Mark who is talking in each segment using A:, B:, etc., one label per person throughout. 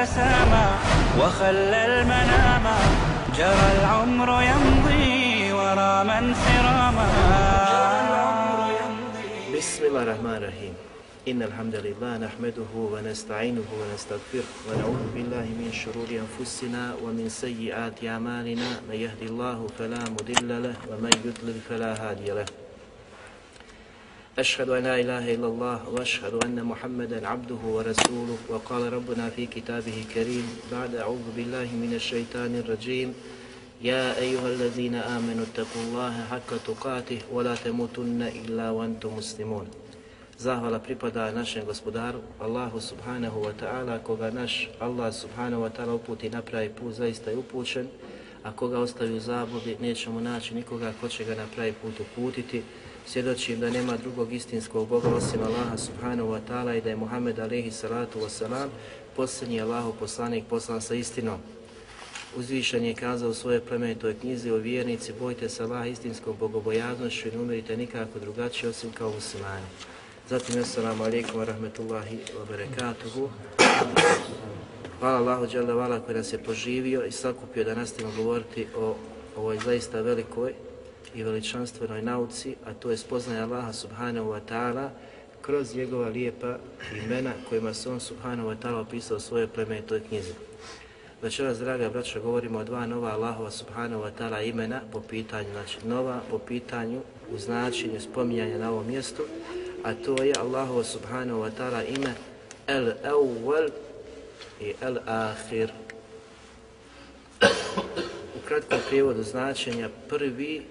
A: تسامى وخلى المنام. جرى العمر يمضي ورا من سراما.
B: بسم الله الرحمن الرحيم. إن الحمد لله نحمده ونستعينه ونستغفره ونعوذ بالله من شرور أنفسنا ومن سيئات أعمالنا. من يهدي الله فلا مضل له ومن يضلل فلا هادي له. أشهد أن لا إله إلا الله وأشهد أن محمدا عبده ورسوله وقال ربنا في كتابه الكريم بعد أعوذ بالله من الشيطان الرجيم يا أيها الذين آمنوا اتقوا الله حق تقاته ولا تموتن إلا وأنتم مسلمون Zahvala pripada našem gospodaru, Allahu subhanahu wa ta'ala, koga naš Allah subhanahu wa ta'ala uputi napravi put, zaista je upućen, a koga ostavi u zabudi, nećemo naći nikoga ko će ga napravi put uputiti. Svjedočim da nema drugog istinskog Boga osim Allaha subhanahu wa ta'ala i da je Muhammed alaihi salatu wa salam posljednji Allahov poslanik poslan sa istinom. Uzvišan je kazao u svojoj plemenitoj knjizi o vjernici, bojte se Allaha istinskom bogobojaznošću i ne umirite nikako drugačije osim kao muslimani. Zatim, assalamu alaikum wa rahmetullahi wa barakatuhu. Hvala Allahu Đalla Vala koji nas je poživio i sakupio da nastavimo govoriti o ovoj zaista velikoj i veličanstvenoj nauci, a to je spoznaje Allaha subhanahu wa ta'ala kroz njegova lijepa imena kojima se on subhanahu wa ta'ala opisao svoje pleme i toj knjizi. Večeras, draga braća, govorimo o dva nova Allahova subhanahu wa ta'ala imena po pitanju, znači nova po pitanju u značenju spominjanja na ovom mjestu, a to je Allahu subhanahu wa ta'ala ime El Awwal i El Akhir. U kratkom prijevodu značenja prvi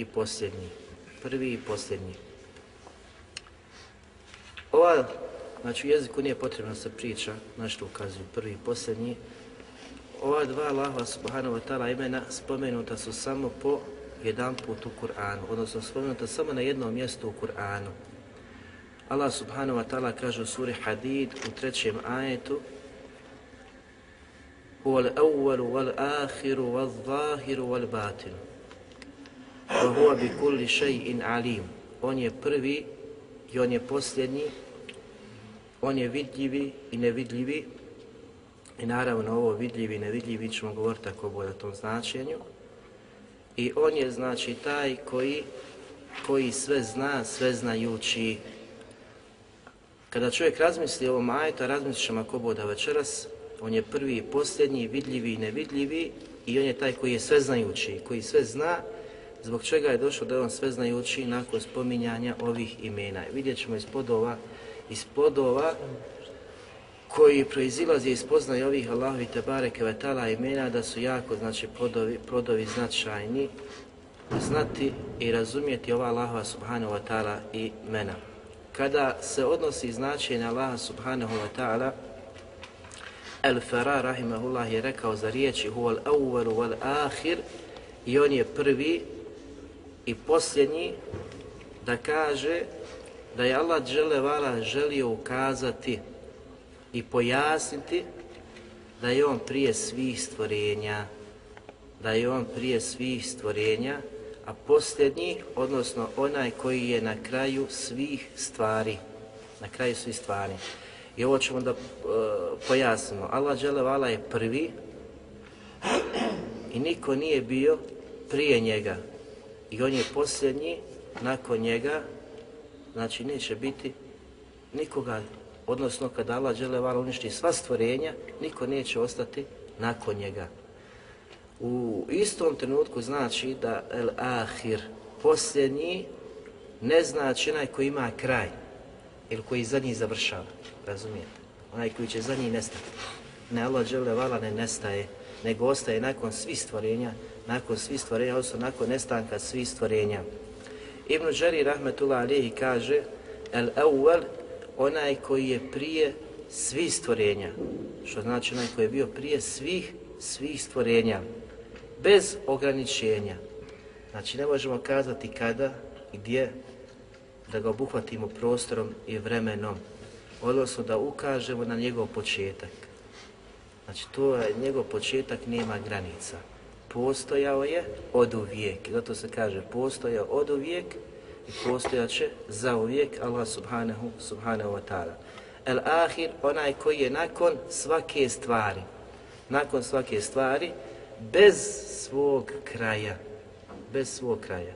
B: i posljednji. Prvi i posljednji. Ova, znači u jeziku nije potrebno se priča, nešto ukazuju prvi i posljednji. Ova dva Allahova subhanahu wa ta'ala imena spomenuta su samo po jedan put u Kur'anu, odnosno spomenuta samo na jednom mjestu u Kur'anu. Allah subhanahu wa ta'ala kaže u suri Hadid u trećem ajetu Huwa al-awwalu wal-akhiru wal-zahiru wal-batinu huwa bi kulli shay'in alim. On je prvi i on je posljednji, on je vidljivi i nevidljivi i naravno ovo vidljivi i nevidljivi ćemo govoriti ako bude o tom značenju. I on je znači taj koji, koji sve zna, sve znajući Kada čovjek razmisli o ovom ajetu, razmislit ćemo ako boda večeras, on je prvi i posljednji, vidljivi i nevidljivi i on je taj koji je sve znajući, koji sve zna, zbog čega je došlo da je on sveznajući nakon spominjanja ovih imena. Vidjet ćemo iz podova, iz podova koji proizilazi iz poznaje ovih Allahovi Tebare Kevetala imena da su jako znači podovi, prodovi značajni znati i razumjeti ova Allahova Subhanahu Wa Ta'ala imena kada se odnosi značenje Allaha subhanahu wa ta'ala, El-Fara rahimahullah je rekao za riječi huval awwalu wal ahir i on je prvi i posljednji da kaže da je Allah dželevala želio ukazati i pojasniti da je on prije svih stvorenja, da je on prije svih stvorenja a posljednji, odnosno onaj koji je na kraju svih stvari. Na kraju svih stvari. I ovo ćemo da e, pojasnimo. Allah dželevala je prvi i niko nije bio prije njega. I on je posljednji nakon njega, znači neće biti nikoga, odnosno kada Allah Đelevala uništi sva stvorenja, niko neće ostati nakon njega u istom trenutku znači da el ahir, posljednji, ne znači onaj koji ima kraj ili koji zadnji završava, razumijete? Onaj koji će zadnji nestati. Ne Allah žele vala ne nestaje, nego ostaje nakon svih stvorenja nakon svih stvorenja, odnosno nakon nestanka svih stvorenja. Ibn Đari rahmetullah alihi kaže El awwal, onaj koji je prije svih stvorenja, što znači onaj koji je bio prije svih, svih stvorenja, bez ograničenja. Znači ne možemo kazati kada i gdje da ga obuhvatimo prostorom i vremenom, odnosno da ukažemo na njegov početak. Znači to je, njegov početak nema granica. Postojao je od uvijek. Zato se kaže postojao od uvijek i postojaće za uvijek Allah subhanahu, subhanahu wa ta'ala. El ahir, onaj koji je nakon svake stvari, nakon svake stvari, bez svog kraja, bez svog kraja.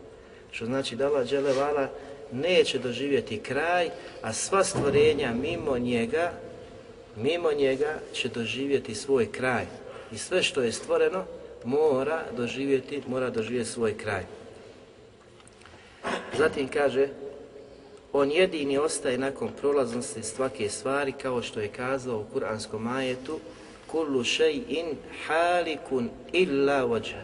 B: Što znači da Allah dželevala neće doživjeti kraj, a sva stvorenja mimo njega, mimo njega će doživjeti svoj kraj. I sve što je stvoreno mora doživjeti, mora doživjeti svoj kraj. Zatim kaže, on jedini ostaje nakon prolaznosti svake stvari, kao što je kazao u kuranskom ajetu, kullu shay'in halikun illa wajha.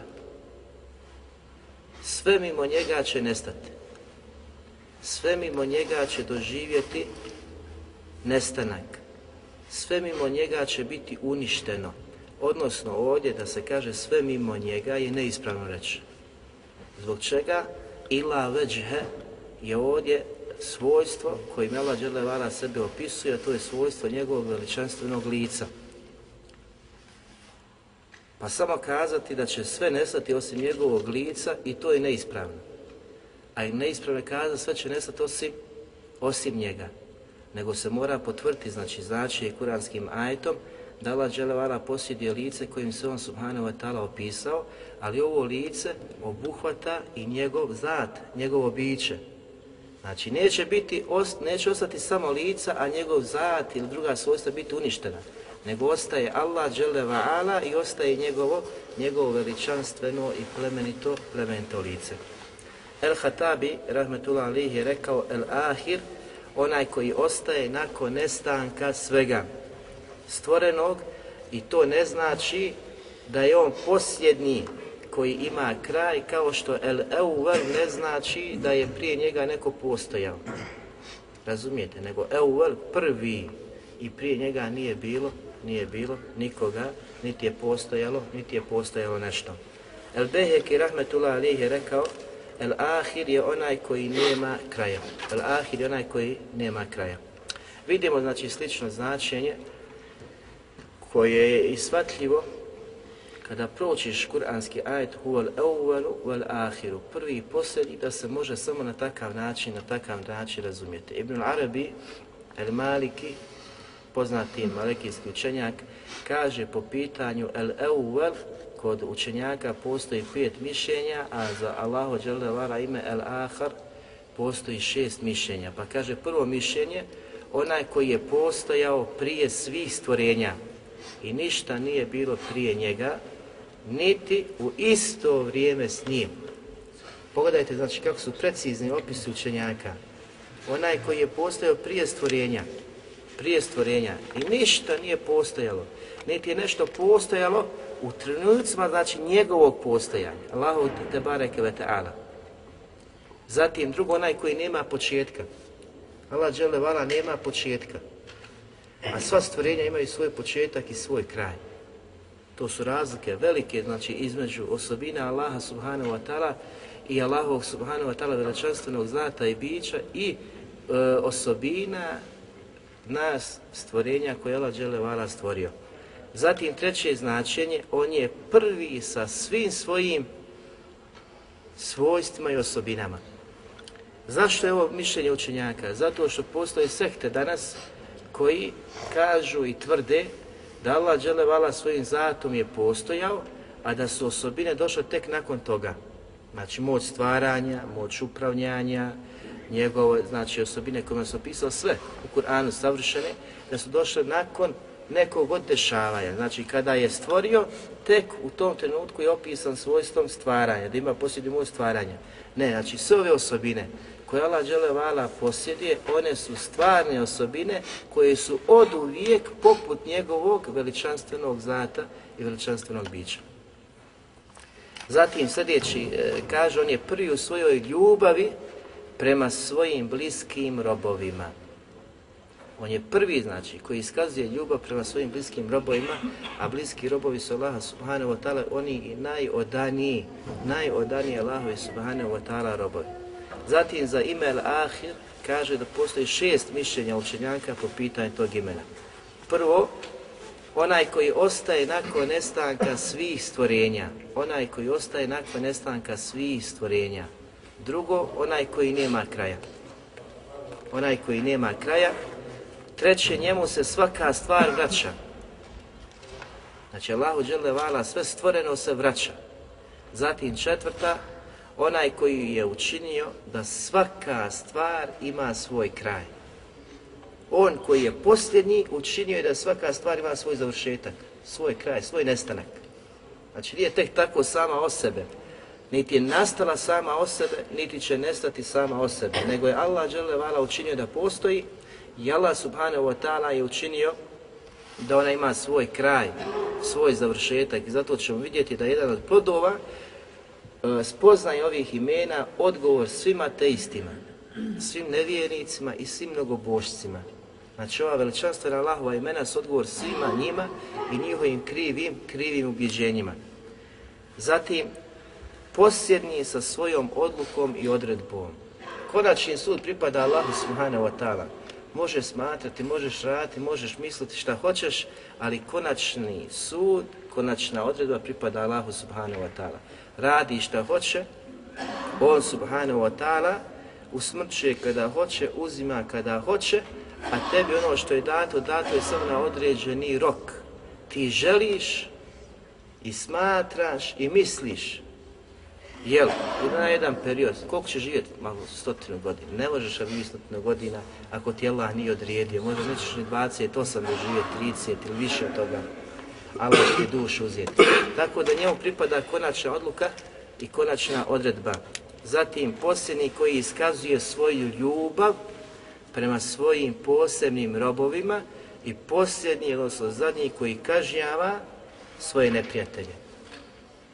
B: Sve mimo njega će nestati. Sve mimo njega će doživjeti nestanak. Sve mimo njega će biti uništeno. Odnosno ovdje da se kaže sve mimo njega je neispravno reći. Zbog čega? Ila veđhe je ovdje svojstvo koje Mela Đelevala sebe opisuje, a to je svojstvo njegovog veličanstvenog lica. Pa samo kazati da će sve nestati osim njegovog lica i to je neispravno. A i neispravno je kazati sve će nestati osim, osim njega. Nego se mora potvrditi, znači znači kuranskim ajetom, da Allah Đelevala posjeduje lice kojim se on Subhanahu wa ta'ala opisao, ali ovo lice obuhvata i njegov zat, njegovo biće. Znači neće, biti, neće ostati samo lica, a njegov zat ili druga svojstva biti uništena nego ostaje Allah dželle i ostaje njegovo njegovo veličanstveno i plemenito plemenito lice. El Hatabi rahmetullah alihi, je rekao el ahir onaj koji ostaje nakon nestanka svega stvorenog i to ne znači da je on posljednji koji ima kraj kao što el euvel ne znači da je prije njega neko postojao. Razumijete? Nego euvel prvi i prije njega nije bilo nije bilo nikoga, niti je postojalo, niti je postojalo nešto. El Beheki rahmetullah Ali je rekao, El Ahir je onaj koji nema kraja. El Ahir je onaj koji nema kraja. Vidimo znači slično značenje koje je isvatljivo kada pročiš kuranski ajet huval evvelu vel ahiru, prvi i posljednji, da se može samo na takav način, na takav način razumjeti. Ibn Arabi, El Maliki, poznati malekijski učenjak, kaže po pitanju el euvel, kod učenjaka postoji pet mišljenja, a za Allahu dželjavala ime el ahar postoji šest mišljenja. Pa kaže prvo mišljenje, onaj koji je postojao prije svih stvorenja i ništa nije bilo prije njega, niti u isto vrijeme s njim. Pogledajte znači kako su precizni opisi učenjaka. Onaj koji je postojao prije stvorenja, prije stvorenja i ništa nije postojalo, niti je nešto postojalo u trenucima, znači njegovog postojanja. Allahu te bareke ve ta'ala. Zatim drugo, onaj koji nema početka. Allah džele vala nema početka. A sva stvorenja imaju svoj početak i svoj kraj. To su razlike velike, znači između osobina Allaha subhanahu wa ta'ala i Allahovog subhanahu wa ta'ala veličanstvenog znata i bića i e, osobina nas stvorenja koje Allah Đelevala stvorio. Zatim treće značenje, on je prvi sa svim svojim svojstvima i osobinama. Zašto je ovo mišljenje učenjaka? Zato što postoje sekte danas koji kažu i tvrde da Allah Đelevala svojim zatom je postojao, a da su osobine došle tek nakon toga. Znači moć stvaranja, moć upravljanja, njegove znači osobine koje se opisao sve u Kur'anu savršene, da su došle nakon nekog od dešavanja. Znači kada je stvorio, tek u tom trenutku je opisan svojstvom stvaranja, da ima posjednju moć stvaranja. Ne, znači sve ove osobine koje Allah Đelevala posjeduje, one su stvarne osobine koje su od uvijek poput njegovog veličanstvenog zata i veličanstvenog bića. Zatim sljedeći, e, kaže, on je prvi u svojoj ljubavi prema svojim bliskim robovima. On je prvi, znači, koji iskazuje ljubav prema svojim bliskim robovima, a bliski robovi su Allaha subhanahu wa ta'ala, oni najodaniji, najodaniji Allahovi subhanahu wa ta'ala robovi. Zatim za ime Al-Ahir kaže da postoji šest mišljenja učenjaka po pitanju tog imena. Prvo, onaj koji ostaje nakon nestanka svih stvorenja. Onaj koji ostaje nakon nestanka svih stvorenja. Drugo, onaj koji nema kraja. Onaj koji nema kraja. Treće, njemu se svaka stvar vraća. Znači, Allahu dželle vala, sve stvoreno se vraća. Zatim četvrta, onaj koji je učinio da svaka stvar ima svoj kraj. On koji je posljednji učinio je da svaka stvar ima svoj završetak, svoj kraj, svoj nestanak. Znači nije tek tako sama o sebe, niti je nastala sama o sebe, niti će nestati sama o sebe, nego je Allah vala učinio da postoji i Allah subhanahu wa ta'ala je učinio da ona ima svoj kraj, svoj završetak i zato ćemo vidjeti da jedan od plodova e, spoznaj ovih imena odgovor svim ateistima, svim nevjernicima i svim mnogobošcima. Znači ova veličanstvena Allahova imena su odgovor svima njima i njihovim krivim, krivim ubjeđenjima. Zatim, posljednji sa svojom odlukom i odredbom. Konačni sud pripada Allahu subhanahu wa ta'ala. Možeš smatrati, možeš raditi, možeš misliti šta hoćeš, ali konačni sud, konačna odredba pripada Allahu subhanahu wa ta'ala radi šta hoće, on subhanahu wa ta'ala usmrćuje kada hoće, uzima kada hoće, a tebi ono što je dato, dato je samo na određeni rok. Ti želiš i smatraš i misliš, jel, na jedan period, koliko će živjeti? Malo stotinu godina. Ne možeš živjeti stotinu godina ako ti Allah nije odrijedio. Možda nećeš ni 28 da živjeti, 30 ili više od toga. Allah ti dušu uzeti. Tako da njemu pripada konačna odluka i konačna odredba. Zatim posljednji koji iskazuje svoju ljubav prema svojim posebnim robovima i posljednji, odnosno zadnji koji kažnjava svoje neprijatelje.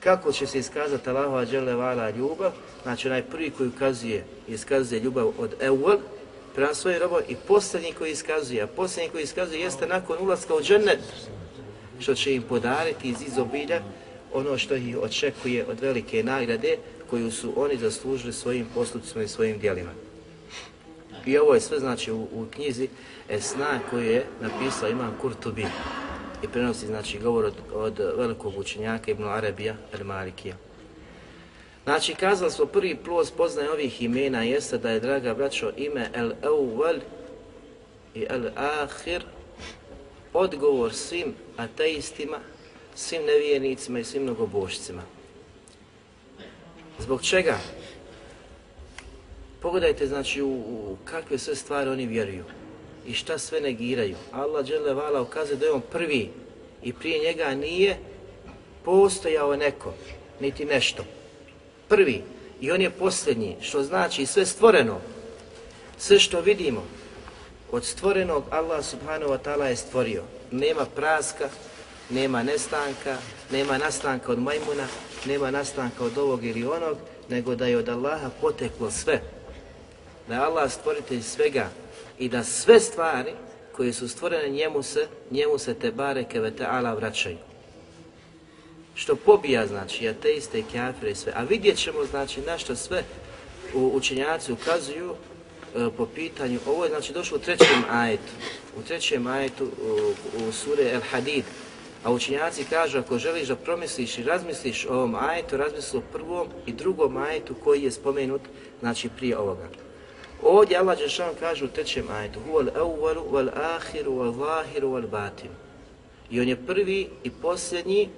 B: Kako će se iskazati Allahova dželevala ljubav? Znači onaj prvi koji ukazuje, iskazuje ljubav od Ewel prema svoje robo i posljednji koji iskazuje. A posljednji koji iskazuje jeste nakon ulaska u džennet što će im podariti iz izobilja ono što ih očekuje od velike nagrade koju su oni zaslužili svojim postupcima i svojim dijelima. I ovo je sve znači u, u knjizi Esna koju je napisao Imam Kurtubi i prenosi znači govor od, od velikog učenjaka Ibn Arabija El Malikija. Znači, kazali smo prvi plus poznaje ovih imena jeste da je, draga braćo, ime El Awwal i El Akhir odgovor svim ateistima, svim nevijenicima i svim mnogobošcima. Zbog čega? Pogledajte znači u, u kakve sve stvari oni vjeruju i šta sve negiraju. Allah dželle vala ukazuje da je on prvi i prije njega nije postojao neko, niti nešto. Prvi i on je posljednji, što znači sve stvoreno, sve što vidimo, od stvorenog Allah subhanahu wa ta'ala je stvorio. Nema praska, nema nestanka, nema nastanka od majmuna, nema nastanka od ovog ili onog, nego da je od Allaha poteklo sve. Da je Allah stvoritelj svega i da sve stvari koje su stvorene njemu se, njemu se te bareke ve ta'ala vraćaju. Što pobija znači ateiste i kafire i sve. A vidjet ćemo znači na što sve u učenjaci ukazuju E, po pitanju, ovo je znači došlo u trećem ajetu, u trećem ajetu u, u sure El Hadid, a učenjaci kažu ako želiš da promisliš i razmisliš o ovom ajetu, razmisli o prvom i drugom ajetu koji je spomenut, znači prije ovoga. Ovdje Allah Đešan kaže u trećem ajetu, huval awwalu val ahiru val zahiru val batin. I on je prvi i posljednji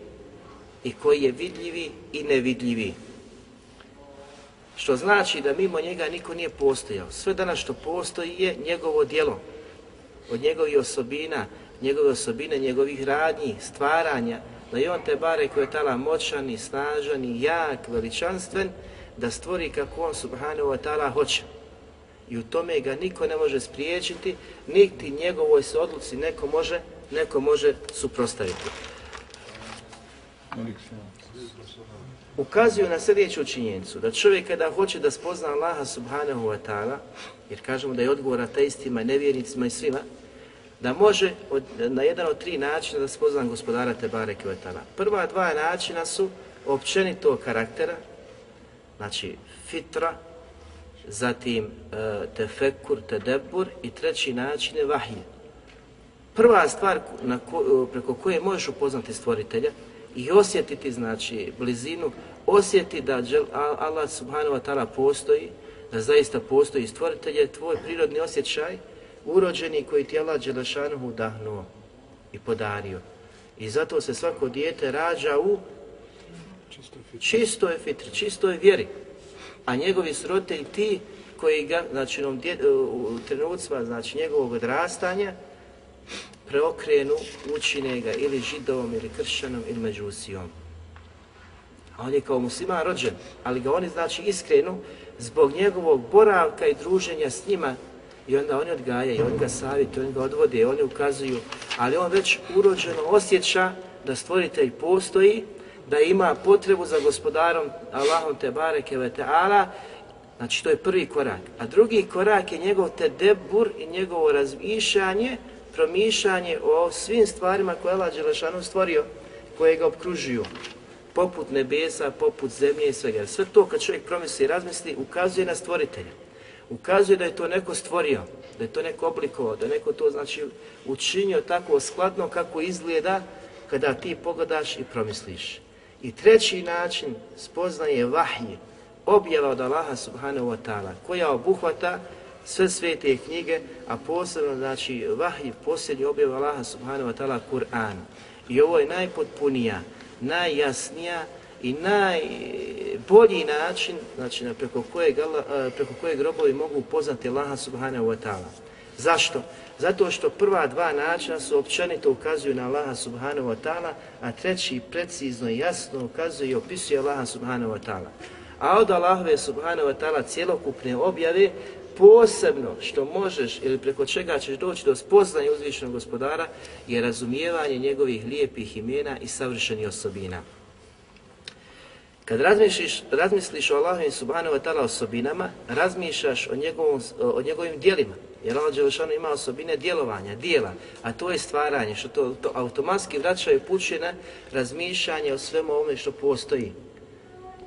B: i koji je vidljivi i nevidljivi. Što znači da mimo njega niko nije postojao. Sve danas što postoji je njegovo djelo. Od njegovih osobina, njegove osobine, njegovih radnji, stvaranja, da je on te bare koji je tala moćan i snažan i jak, veličanstven, da stvori kako on subhanahu wa ta'ala hoće. I u tome ga niko ne može spriječiti, niti njegovoj se odluci neko može, neko može suprostaviti. ukazuju na sljedeću činjenicu, da čovjek kada hoće da spozna Allaha subhanahu wa ta'ala, jer kažemo da je odgovor ateistima, nevjernicima i svima, da može od, na jedan od tri načina da spozna gospodara Tebare Kvetala. Prva dva načina su općenitog karaktera, znači fitra, zatim e, tefekur, tedebur i treći način je vahije. Prva stvar na ko, preko koje možeš upoznati stvoritelja i osjetiti znači blizinu, osjeti da Allah subhanahu wa ta'ala postoji, da zaista postoji stvoritelj, je tvoj prirodni osjećaj, urođeni koji ti Allah Đelešanuhu dahnuo i podario. I zato se svako dijete rađa u čistoj fitri, čistoj vjeri. A njegovi sroditelji ti koji ga, znači u trenucima znači, njegovog odrastanja, preokrenu, učine ga ili židovom, ili kršćanom, ili međusijom. A on je kao musliman rođen, ali ga oni znači iskrenu zbog njegovog boravka i druženja s njima i onda oni odgajaju, oni ga savjetuju, oni ga odvode, oni ukazuju, ali on već urođeno osjeća da stvoritelj postoji, da ima potrebu za gospodarom Allahom te bareke ve ta'ala, znači to je prvi korak. A drugi korak je njegov tedebur i njegovo razmišljanje, promišljanje o svim stvarima koje Allah Đelešanu stvorio, koje ga obkružuju, poput nebesa, poput zemlje i svega. Sve to kad čovjek promisli i razmisli, ukazuje na stvoritelja. Ukazuje da je to neko stvorio, da je to neko oblikovao, da je neko to znači učinio tako skladno kako izgleda kada ti pogledaš i promisliš. I treći način spoznaje vahije, objava od Allaha subhanahu wa ta'ala, koja obuhvata sve svete knjige, a posebno znači vahij, posljednji objava Allaha subhanahu wa ta'ala, Kur'an. I ovo je najpotpunija, najjasnija i najbolji način znači, preko, kojeg, preko kojeg robovi mogu poznati Allaha subhanahu wa ta'ala. Zašto? Zato što prva dva načina su općenito ukazuju na Allaha subhanahu wa ta'ala, a treći precizno i jasno ukazuje i opisuje Allaha subhanahu wa ta'ala. A od Allahove subhanahu wa ta'ala cijelokupne objave posebno što možeš ili preko čega ćeš doći do spoznanja uzvišenog gospodara je razumijevanje njegovih lijepih imena i savršenih osobina. Kad razmisliš, razmisliš o Allahovim subhanahu wa ta'ala osobinama, razmišljaš o, njegovom, o njegovim dijelima. Jer Allah Đelešanu ima osobine djelovanja, dijela, a to je stvaranje, što to, to automatski vraća i puće na razmišljanje o svemu ovome što postoji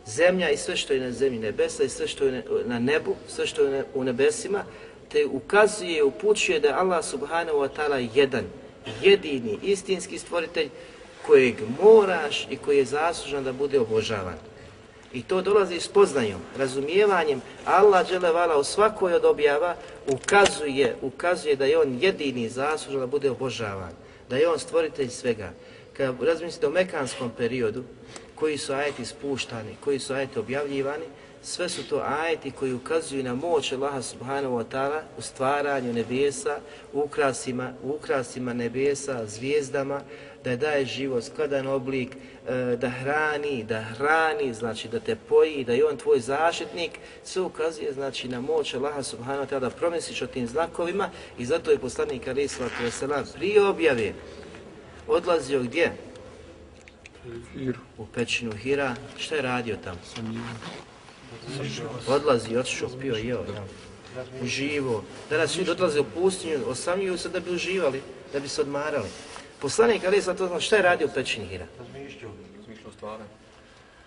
B: zemlja i sve što je na zemlji, nebesa i sve što je na nebu, sve što je u nebesima, te ukazuje i upućuje da je Allah subhanahu wa ta'ala jedan, jedini, istinski stvoritelj kojeg moraš i koji je zaslužan da bude obožavan. I to dolazi s razumijevanjem. Allah dželevala u svakoj od objava ukazuje, ukazuje da je on jedini zaslužan da bude obožavan, da je on stvoritelj svega. Kad razmislite o mekanskom periodu, koji su ajeti spuštani, koji su ajeti objavljivani, sve su to ajeti koji ukazuju na moć Allaha subhanahu wa ta'ala u stvaranju nebesa, u ukrasima, u ukrasima nebesa, zvijezdama, da je daje život, skladan oblik, e, da hrani, da hrani, znači da te poji, da je on tvoj zaštitnik, sve ukazuje znači na moć Allaha subhanahu wa ta'ala da promisliš o tim znakovima i zato je poslanik Ali Islatu Veselam prije objave odlazio gdje? u pećinu Hira, šta je radio tamo? Odlazi, otišao, pio, jeo, ja. uživo. Danas svi odlaze u pustinju, osamljuju se da bi uživali, da bi se odmarali. Poslanik Ali sam to šta je radio u pećini Hira?
C: Razmišljao, razmišljao stvarno.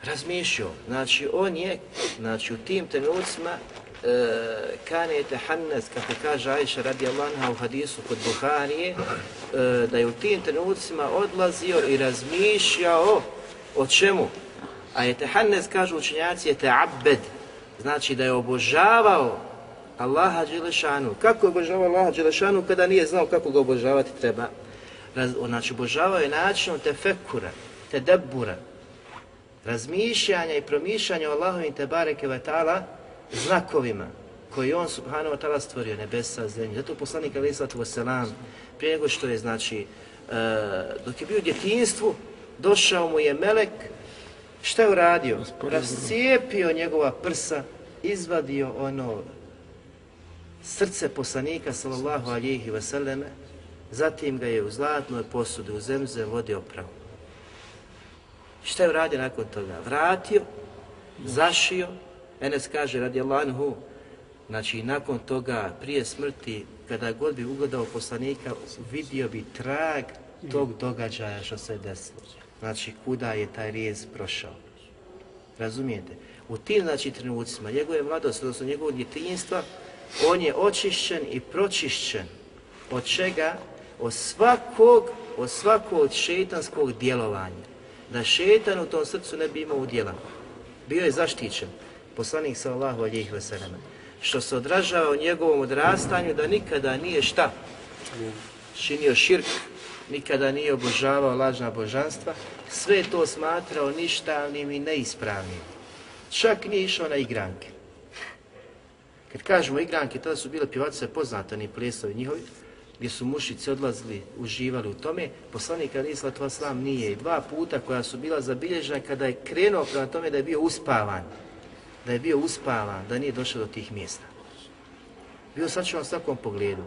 B: Razmišljao, znači on je, znači u tim trenucima E, kane je tehannes, kako kaže Ajša radi Allaha u hadisu kod Buharije, e, da je u tim trenucima odlazio i razmišljao o čemu? A je tehannes, kažu učenjaci, je te'abbed, znači da je obožavao Allaha Đelešanu. Kako je obožavao Allaha Đelešanu kada nije znao kako ga obožavati treba? Raz, znači obožavao je načinom tefekura, tedebbura, razmišljanja i promišljanja o Allahovim te bareke vatala, znakovima koji on subhanahu wa ta'ala stvorio nebesa, zemlje. Zato poslanik alaih sallatu wasalam, prije nego što je, znači, uh, dok je bio u djetinstvu, došao mu je melek, šta je uradio? Rascijepio njegova prsa, izvadio ono srce poslanika sallallahu alihi wasallam, zatim ga je u zlatnoj posudi u zemze vodio pravo. Šta je uradio nakon toga? Vratio, zašio, Enes kaže radi Allahu, znači nakon toga, prije smrti, kada god bi ugledao poslanika, vidio bi trag tog događaja što se desilo. Znači, kuda je taj rijez prošao. Razumijete? U tim, znači, trenucima, njegove mladosti, odnosno njegovog djetinjstva, on je očišćen i pročišćen. Od čega? Od svakog, od svakog šeitanskog djelovanja. Da šetan u tom srcu ne bi imao udjela. Bio je zaštićen. Poslanik sallahu alijih veselama. Što se odražava u njegovom odrastanju da nikada nije šta? Činio širk, nikada nije obožavao lažna božanstva, sve to smatrao ništavnim i neispravnim. Čak nije išao na igranke. Kad kažemo igranke, tada su bile pjevačice poznate, ni plesovi njihovi, gdje su mušici odlazili, uživali u tome, poslanik Ali Islatova Slam nije. I dva puta koja su bila zabilježena kada je krenuo prema tome da je bio uspavan, da je bio uspavan, da nije došao do tih mjesta. Bio sačuvan u svakom pogledu.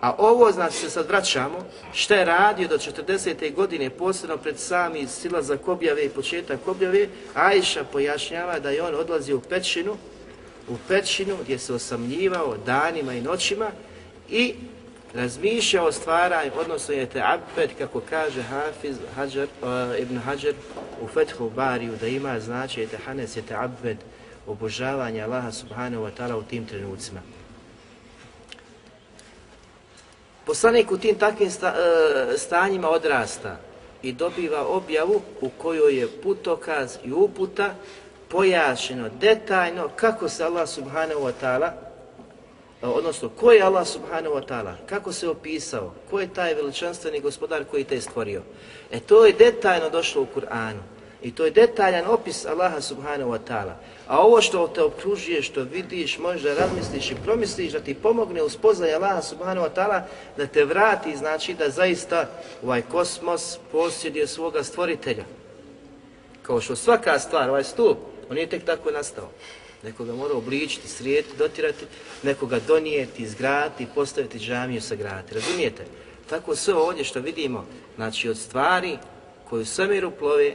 B: A ovo, znači, se sad vraćamo, šta je radio do 40. godine, posebno pred sami silazak objave i početak objave, Ajša pojašnjava da je on odlazio u pećinu, u pećinu gdje se osamljivao danima i noćima i razmišlja o stvaranju, odnosno je te abed, kako kaže Hafiz Hajar, uh, Ibn Hajar u Fethu Bariju, da ima znači je te Hanes je te abed obožavanje Allaha subhanahu wa ta'ala u tim trenucima. Poslanik u tim takvim sta, uh, stanjima odrasta i dobiva objavu u kojoj je putokaz i uputa pojašnjeno detaljno kako se Allah subhanahu wa ta'ala odnosno ko je Allah subhanahu wa ta'ala, kako se opisao, ko je taj veličanstveni gospodar koji te stvorio. E to je detaljno došlo u Kur'anu. I to je detaljan opis Allaha subhanahu wa ta'ala. A ovo što te okružuje, što vidiš, možda razmisliš i promisliš da ti pomogne u spoznaju Allaha subhanahu wa ta'ala, da te vrati, znači da zaista ovaj kosmos posjeduje svoga stvoritelja. Kao što svaka stvar, ovaj stup, on nije tek tako nastao. Nekoga mora obličiti, srijeti, dotirati, nekoga donijeti, izgraditi, postaviti džamiju, sagraditi. Razumijete? Tako sve ovdje što vidimo, znači od stvari koju svemiru plove,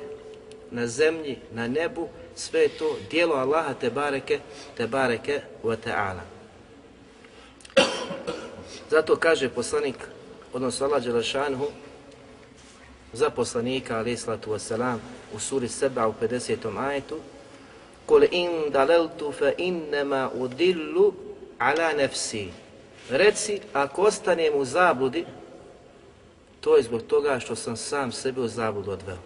B: na zemlji, na nebu, sve je to dijelo Allaha te bareke, te bareke wa ta'ala. Zato kaže poslanik, odnosno Allah Đelešanhu, za poslanika, alaih salatu wasalam, u suri seba u 50. ajetu, Kul in daleltu fa innema udillu ala nefsi. Reci, ako ostanem u zabludi, to je zbog toga što sam sam sebe u zabludu odveo.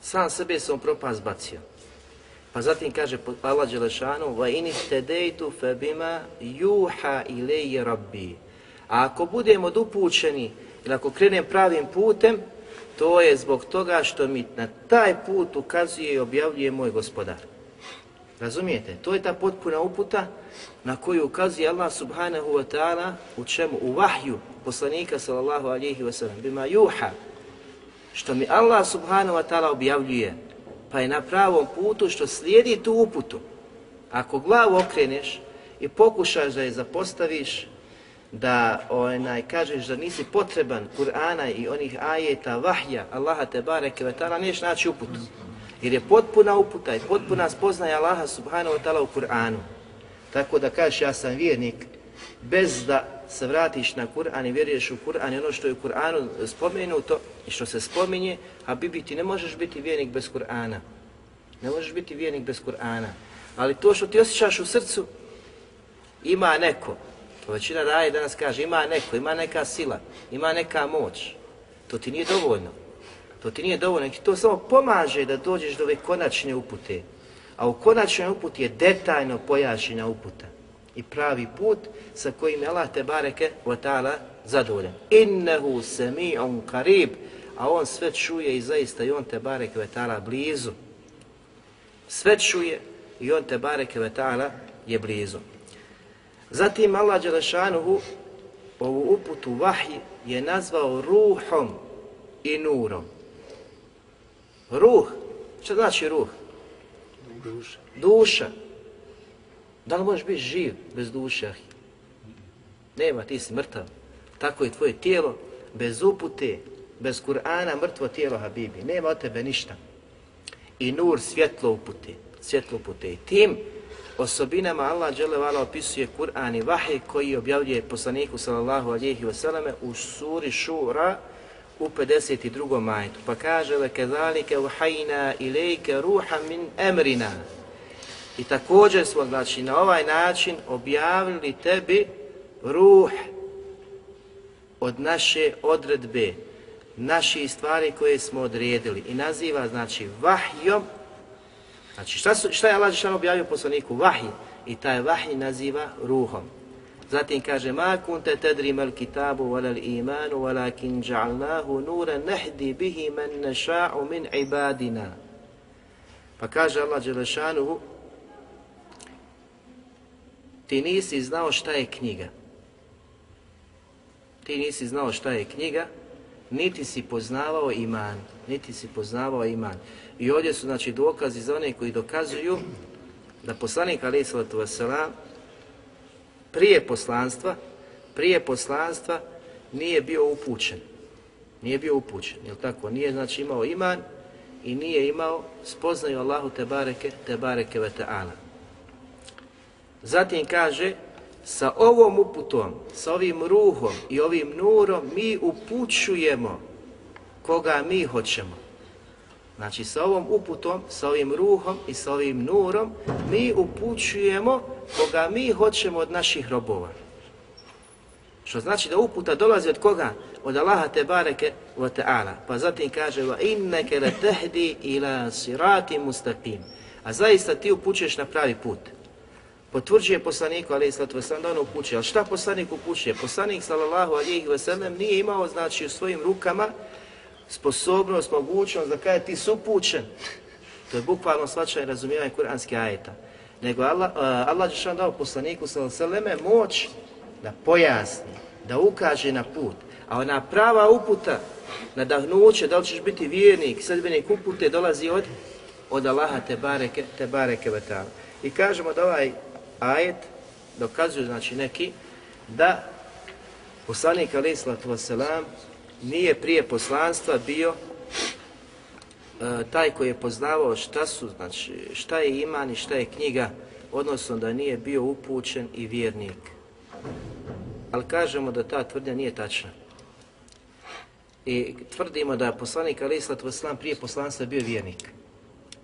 B: Sam sebe sam propast bacio. Pa zatim kaže Allah Đelešanu Va ini tedejtu fe bima juha rabbi. A ako budemo dopućeni ili ako krenem pravim putem, to je zbog toga što mi na taj put ukazuje i objavljuje moj gospodar. Razumijete? To je ta potpuna uputa na koju ukazuje Allah subhanahu wa ta'ala u čemu? U vahju poslanika sallallahu alihi wa sallam. Bima juha što mi Allah subhanahu wa ta'ala objavljuje, pa je na pravom putu što slijedi tu uputu. Ako glavu okreneš i pokušaš da je zapostaviš, da onaj kažeš da nisi potreban Kur'ana i onih ajeta, vahja, Allaha te bareke ve ta'ala, neš naći uputu. Jer je potpuna uputa i potpuna spoznaja Allaha subhanahu wa ta'ala u Kur'anu. Tako da kažeš ja sam vjernik, bez da se vratiš na Kur'an i vjeruješ u Kur'an i ono što je u Kur'anu spomenuto i što se spominje, a bibi ti ne možeš biti vjernik bez Kur'ana. Ne možeš biti vjernik bez Kur'ana. Ali to što ti osjećaš u srcu, ima neko. Pa većina raje danas kaže, ima neko, ima neka sila, ima neka moć. To ti nije dovoljno. To ti nije dovoljno. To samo pomaže da dođeš do ove konačne upute. A u konačnoj uputi je detaljno pojašnjena uputa i pravi put sa kojim je Allah te bareke wa ta'ala zadovoljan. Innehu sami'un qarib, a on sve čuje i zaista i on te bareke wa ta'ala blizu. Sve čuje i on te bareke wa ta'ala je blizu. Zatim Allah Đelešanuhu ovu uputu vahji je nazvao ruhom i nurom. Ruh, što znači ruh? Duša. Duša. Da li možeš biti živ bez duše? Nema, ti si mrtav. Tako je tvoje tijelo bez upute, Bez Kur'ana mrtvo tijelo Habibi. Nema od tebe ništa. I nur svjetlo upute. Svjetlo upute. I tim osobinama Allah dželevala opisuje Kur'an i vahij koji objavljuje poslaniku sallallahu alihi vseleme u suri Šura u 52. majtu. Pa kaže le kezalike uhajna ilike ruha min emrina. I također smo, znači, na ovaj način objavili tebi ruh od naše odredbe, naše stvari koje smo odredili. I naziva, znači, vahjom, znači, šta, su, šta je Allah Žešan objavio poslaniku? Vahij. I taj vahij naziva ruhom. Zatim kaže, ma kunte tedri mal kitabu walal imanu, walakin ja'alnahu nura nehdi bihi man nasha'u min ibadina. Pa kaže Allah Đelešanuhu, ti nisi znao šta je knjiga. Ti nisi znao šta je knjiga, niti si poznavao iman, niti si poznavao iman. I ovdje su znači dokazi za one koji dokazuju da poslanik alaih sallatu wasalam prije poslanstva, prije poslanstva nije bio upućen. Nije bio upućen, jel tako? Nije znači imao iman i nije imao spoznaju Allahu te bareke, te bareke ve ta'ala. Zatim kaže, sa ovom uputom, sa ovim ruhom i ovim nurom mi upućujemo koga mi hoćemo. Znači sa ovom uputom, sa ovim ruhom i sa ovim nurom mi upućujemo koga mi hoćemo od naših robova. Što znači da uputa dolazi od koga? Od Allaha te bareke wa ta'ala. Pa zatim kaže va inneke le tehdi ila sirati mustaqim. A zaista ti upućuješ na pravi put potvrđuje poslaniku alejhi salatu vesselam da on upućuje. Al šta poslanik upućuje? Poslanik sallallahu alejhi ve sellem nije imao znači u svojim rukama sposobnost, mogućnost da kaže ti su upućen. To je bukvalno svačaj razumijevanje kuranske ajeta. Nego Allah, uh, Allah je dao poslaniku sallallahu alejhi ve selleme moć da pojasni, da ukaže na put. A ona prava uputa, nadahnuće, da li ćeš biti vjernik, sredbenik upute, dolazi od od Allaha te bareke, te bareke vetala. I kažemo da ovaj ajet dokazuju znači neki da poslanik alaih sallatu wasalam nije prije poslanstva bio e, taj koji je poznavao šta su, znači šta je iman i šta je knjiga, odnosno da nije bio upućen i vjernik. Ali kažemo da ta tvrdnja nije tačna. I tvrdimo da poslanik alaih sallatu wasalam prije poslanstva bio vjernik.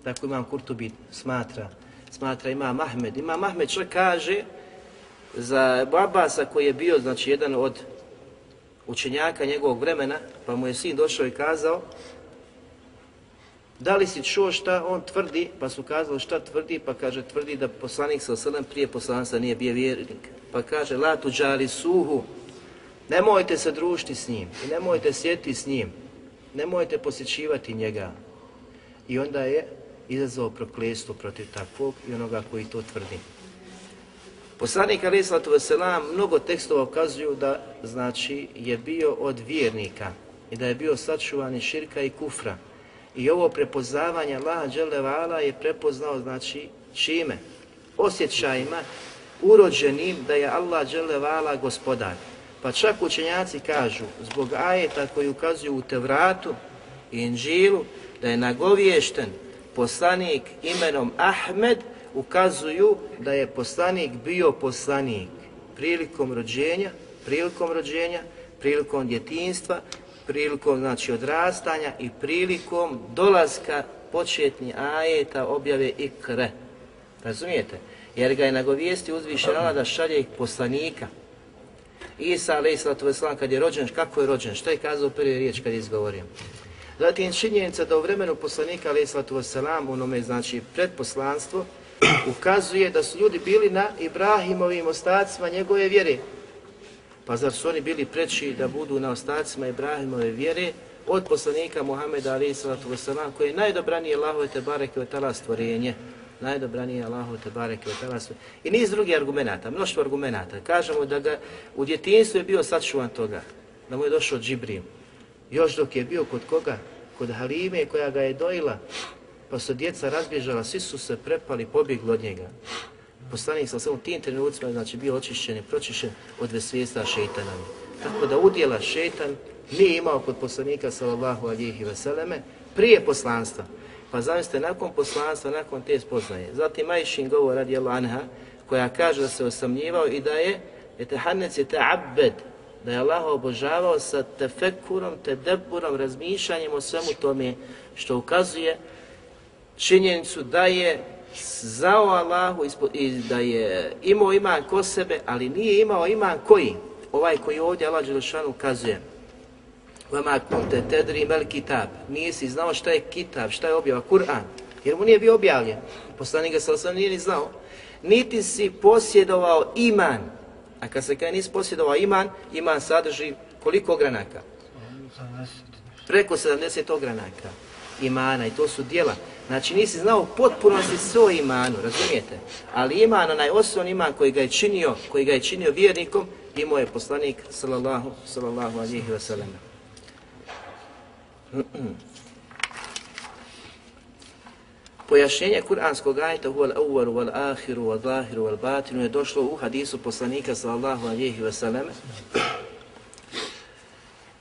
B: Tako imam Kurtubi smatra smatra ima Mahmed. Ima Mahmed čak kaže za Babasa koji je bio znači jedan od učenjaka njegovog vremena, pa mu je sin došao i kazao da li si čuo šta on tvrdi, pa su kazali šta tvrdi, pa kaže tvrdi da poslanik sa selem prije poslanstva nije bio vjernik. Pa kaže la tu suhu, nemojte se družiti s njim i nemojte sjeti s njim, nemojte posjećivati njega. I onda je izazvao proklestvo protiv takvog i onoga koji to tvrdi. Poslanik Ali Islatu Veselam mnogo tekstova ukazuju da znači je bio od vjernika i da je bio sačuvan širka i kufra. I ovo prepoznavanje Allaha Đelevala je prepoznao znači čime? Osjećajima urođenim da je Allah Đelevala gospodar. Pa čak učenjaci kažu zbog ajeta koji ukazuju u Tevratu i Inđilu, da je nagoviješten poslanik imenom Ahmed ukazuju da je poslanik bio poslanik prilikom rođenja, prilikom rođenja, prilikom djetinstva, prilikom znači odrastanja i prilikom dolaska početni ajeta objave ikre. Razumijete? Jer ga je nagovijesti uzvišena da šalje ih poslanika. Isa, alaih sallatu kad je rođen, kako je rođen? Što je kazao prvi riječ kad je izgovorio? Zatim činjenica da u vremenu poslanika alaih sallatu wasalam, onome znači predposlanstvo, ukazuje da su ljudi bili na Ibrahimovim ostacima njegove vjere. Pa zar su oni bili preći da budu na ostacima Ibrahimove vjere od poslanika Muhameda alaih sallatu wasalam, koji je najdobranije Allahove te bareke od tala stvorenje najdobranije Allahu te bareke ve tala i niz drugih argumenata, mnoštvo argumenata. Kažemo da ga u djetinjstvu je bio sačuvan toga, da mu je došao Džibril, Još dok je bio kod koga? Kod Halime koja ga je dojila, pa su djeca razbježala, svi su se prepali, pobjegli od njega. Poslanik sam samo tim trenucima, znači bio očišćen i pročišćen od vesvijesta šeitana. Tako da udjela šetan nije imao kod poslanika sallallahu alihi veseleme prije poslanstva. Pa zamislite, nakon poslanstva, nakon te spoznaje. Zatim Majšin govor radi anha, koja kaže da se osamljivao i da je Etehanec je te abed, da je Allah obožavao sa tefekurom, tedeburom, razmišljanjem o svemu tome što ukazuje činjenicu da je zao Allahu i da je imao iman ko sebe, ali nije imao iman koji? Ovaj koji ovdje Allah Đelešanu ukazuje. Vama kunte tedri mel kitab. Nisi znao šta je kitab, šta je objava, Kur'an. Jer mu nije bio objavljen. Poslanik ga sam nije ni znao. Niti si posjedovao iman. A kad se kada nisi posjedovao iman, iman sadrži koliko ogranaka? Preko 70 ogranaka imana i to su dijela. Znači nisi znao potpunosti svoj imanu, razumijete? Ali iman, onaj osnovni iman koji ga je činio, koji ga je činio vjernikom, imao je poslanik sallallahu, sallallahu alihi wasallam. Pojašnjenje kuranskog ajta huwa al-awwalu wal akhiru wal zahiru wal batinu je došlo u hadisu poslanika sallallahu alejhi ve selleme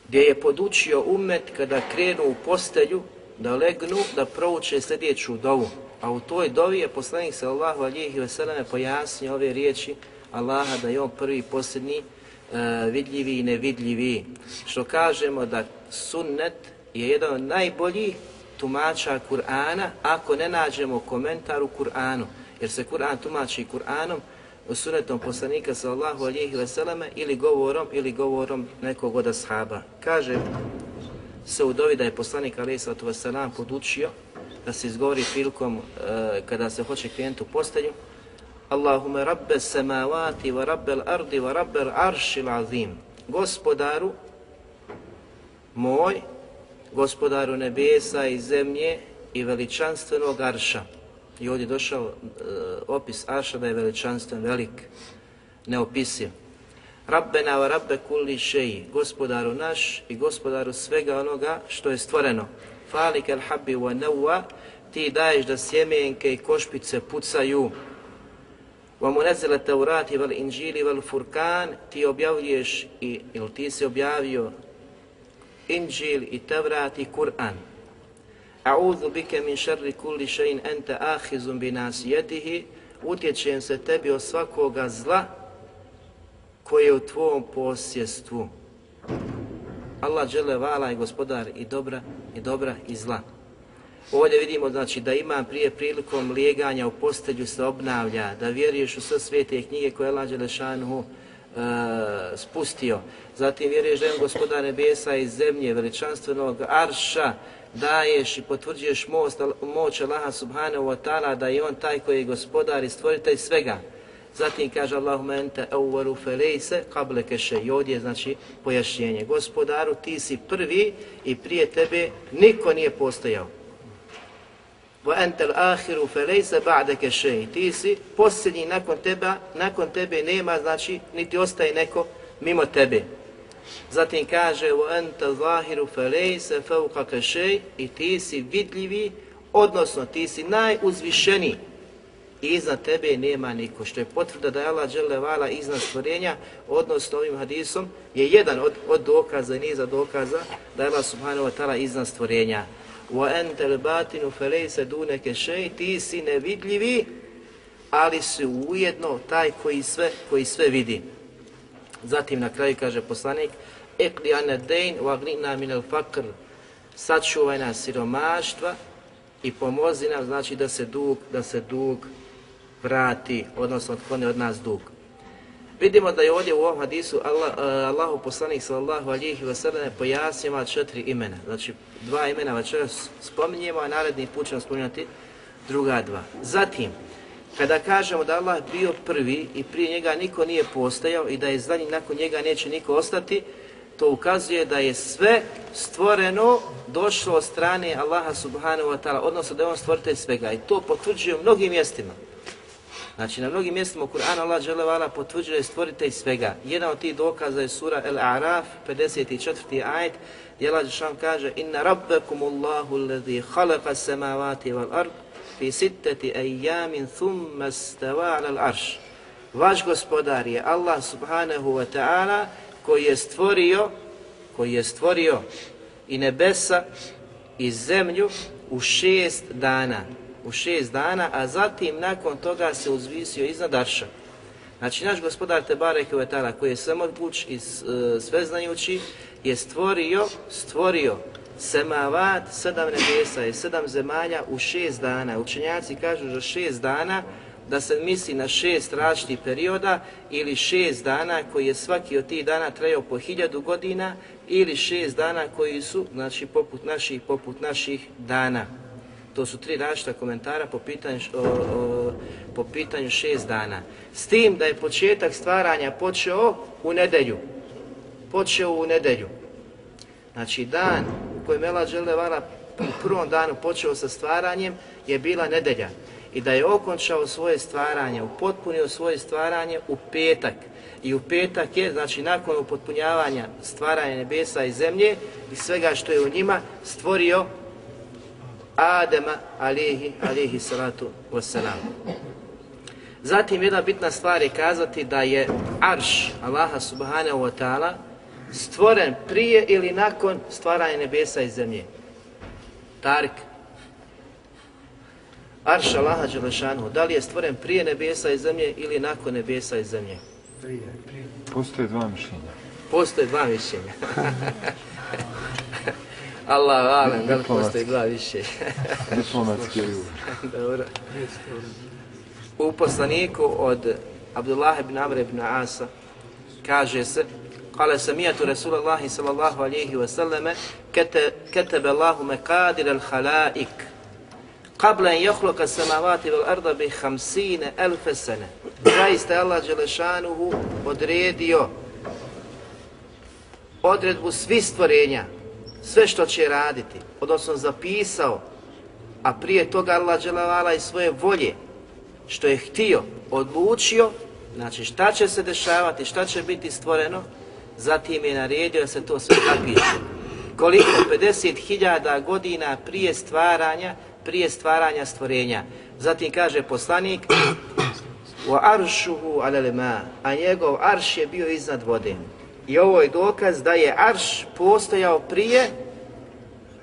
B: gdje je podučio umet kada krenu u postelju da legnu da prouče sljedeću dovu. A u toj dovi je poslanik sallallahu alejhi ve selleme pojasnio ove riječi Allaha da je on prvi posljednji uh, vidljivi i nevidljivi. Što kažemo da sunnet je jedan od najboljih tumača Kur'ana ako ne nađemo komentar u Kur'anu. Jer se Kur'an tumači Kur'anom, sunetom poslanika sallahu alihi veseleme ili govorom ili govorom nekog od ashaba. Kaže se u dovi da je poslanik alihi sallatu veselam podučio da se izgovori prilikom e, kada se hoće krenuti u postelju Allahume rabbe semavati wa rabbel ardi wa rabbel aršil azim Gospodaru moj gospodaru nebesa i zemlje i veličanstvenog arša. I ovdje je došao uh, opis arša da je veličanstven, velik, neopisiv. Rabbena wa rabbe kulli šeji, gospodaru naš i gospodaru svega onoga što je stvoreno. Falik al habbi wa nawa, ti daješ da sjemenke i košpice pucaju. Wa munazila taurati wal inđili wal furkan, ti objavljuješ i, ili ti se objavio Inđil i Tevrat i Kur'an. A'udhu bike min šarri kulli šein ente ahizum bi nasijetihi, utječem se tebi od svakoga zla koje je u tvom posjestvu. Allah žele vala i gospodar i dobra i dobra i zla. Ovdje vidimo znači da ima prije prilikom lijeganja u postelju se obnavlja, da vjeruješ u sve svete knjige koje Allah džele E, spustio. Zatim vjeruješ da je gospodar nebesa i zemlje, veličanstvenog arša, daješ i potvrđuješ most, moć Allaha subhanahu wa ta'ala da je on taj koji je gospodar i stvoritelj svega. Zatim kaže Allahumma ente awwalu felejse qablaka še. I ovdje znači pojašnjenje. Gospodaru, ti si prvi i prije tebe niko nije postojao. Wa entel ahiru felejse ba'daka shay. Ti si posljednji nakon teba, nakon tebe nema, znači niti ostaje neko mimo tebe. Zatim kaže wa anta zahiru falaysa fawqaka shay i ti si vidljivi, odnosno ti si najuzvišeni i iznad tebe nema niko. Što je potvrda da je Allah dželle vala iznad stvorenja, odnosno ovim hadisom je jedan od, od dokaza i niza dokaza da je Allah subhanahu wa ta'ala iznad stvorenja. Wa anta al-batinu falaysa dunaka shay ti si nevidljivi, ali si ujedno taj koji sve koji sve vidi. Zatim na kraju kaže poslanik Ekli ane dejn wa min al fakr Sačuvaj nas siromaštva i pomozi nam znači da se dug, da se dug vrati, odnosno otkloni od nas dug. Vidimo da je ovdje u ovom hadisu Allah, uh, Allahu poslanik sallallahu alihi wasallam pojasnjava četiri imena. Znači dva imena večeras spominjemo, a naredni put ćemo spominjati druga dva. Zatim, Kada kažemo da Allah bio prvi i prije njega niko nije postajao i da je zadnji nakon njega neće niko ostati, to ukazuje da je sve stvoreno došlo od strane Allaha subhanahu wa ta'ala, odnosno da je on stvoritelj svega i to potvrđuje u mnogim mjestima. Znači na mnogim mjestima u Kur'anu Allah dželevala potvrđuje stvoritelj svega. Jedan od tih dokaza je sura El-A'raf, 54. ajet, gdje Allah kaže Inna rabbekum Allahu alladhi khalaqa samavati wal ard fi sittati ejamin thumma stava ala al-arsh. Vaš gospodar je Allah subhanahu wa ta'ala koji je stvorio, koji je stvorio i nebesa i zemlju u šest dana. U šest dana, a zatim nakon toga se uzvisio iznad Arša. Znači, naš gospodar Tebare Kvetala, koji je samoguć i e, sveznajući, je stvorio, stvorio semavat, sedam nebesa i sedam zemalja u šest dana. Učenjaci kažu za šest dana da se misli na šest različitih perioda ili šest dana koji je svaki od tih dana trajao po hiljadu godina ili šest dana koji su, znači, poput naših, poput naših dana. To su tri različita komentara po pitanju, o, o, po pitanju šest dana. S tim da je početak stvaranja počeo u nedelju. Počeo u nedelju. Znači dan u kojem Ela Đelevala u prvom danu počeo sa stvaranjem je bila nedelja. I da je okončao svoje stvaranje, upotpunio svoje stvaranje u petak. I u petak je, znači nakon upotpunjavanja stvaranja nebesa i zemlje i svega što je u njima, stvorio Adema alihi, alihi salatu wasalam. Zatim jedna bitna stvar je kazati da je arš Allaha subhanahu wa ta'ala stvoren prije ili nakon stvaranja nebesa i zemlje. Tarik. Arš Allaha Đelešanu, da li je stvoren prije nebesa i zemlje ili nakon nebesa i zemlje?
D: Prije, prije. Postoje dva mišljenja.
B: Postoje dva mišljenja. Allah valem, da li postoji dva više?
D: Diplomatski.
B: Dobro. U poslaniku od Abdullah ibn Amr ibn Asa kaže se Kale samijatu Rasulallahi sallallahu alihi wasallame Ketebe Allahu mekadir al halaik Qabla en jahluka samavati vel arda bi hamsine elfe sene Zaista je Allah Đelešanuhu odredio odredbu svi stvorenja sve što će raditi, odnosno zapisao, a prije toga Allah dželavala i svoje volje, što je htio, odlučio, znači šta će se dešavati, šta će biti stvoreno, zatim je naredio da se to sve zapiše. Koliko? 50.000 godina prije stvaranja, prije stvaranja stvorenja. Zatim kaže poslanik, wa aršuhu alelema, a njegov arš je bio iznad vode. I ovo je dokaz da je arš postojao prije,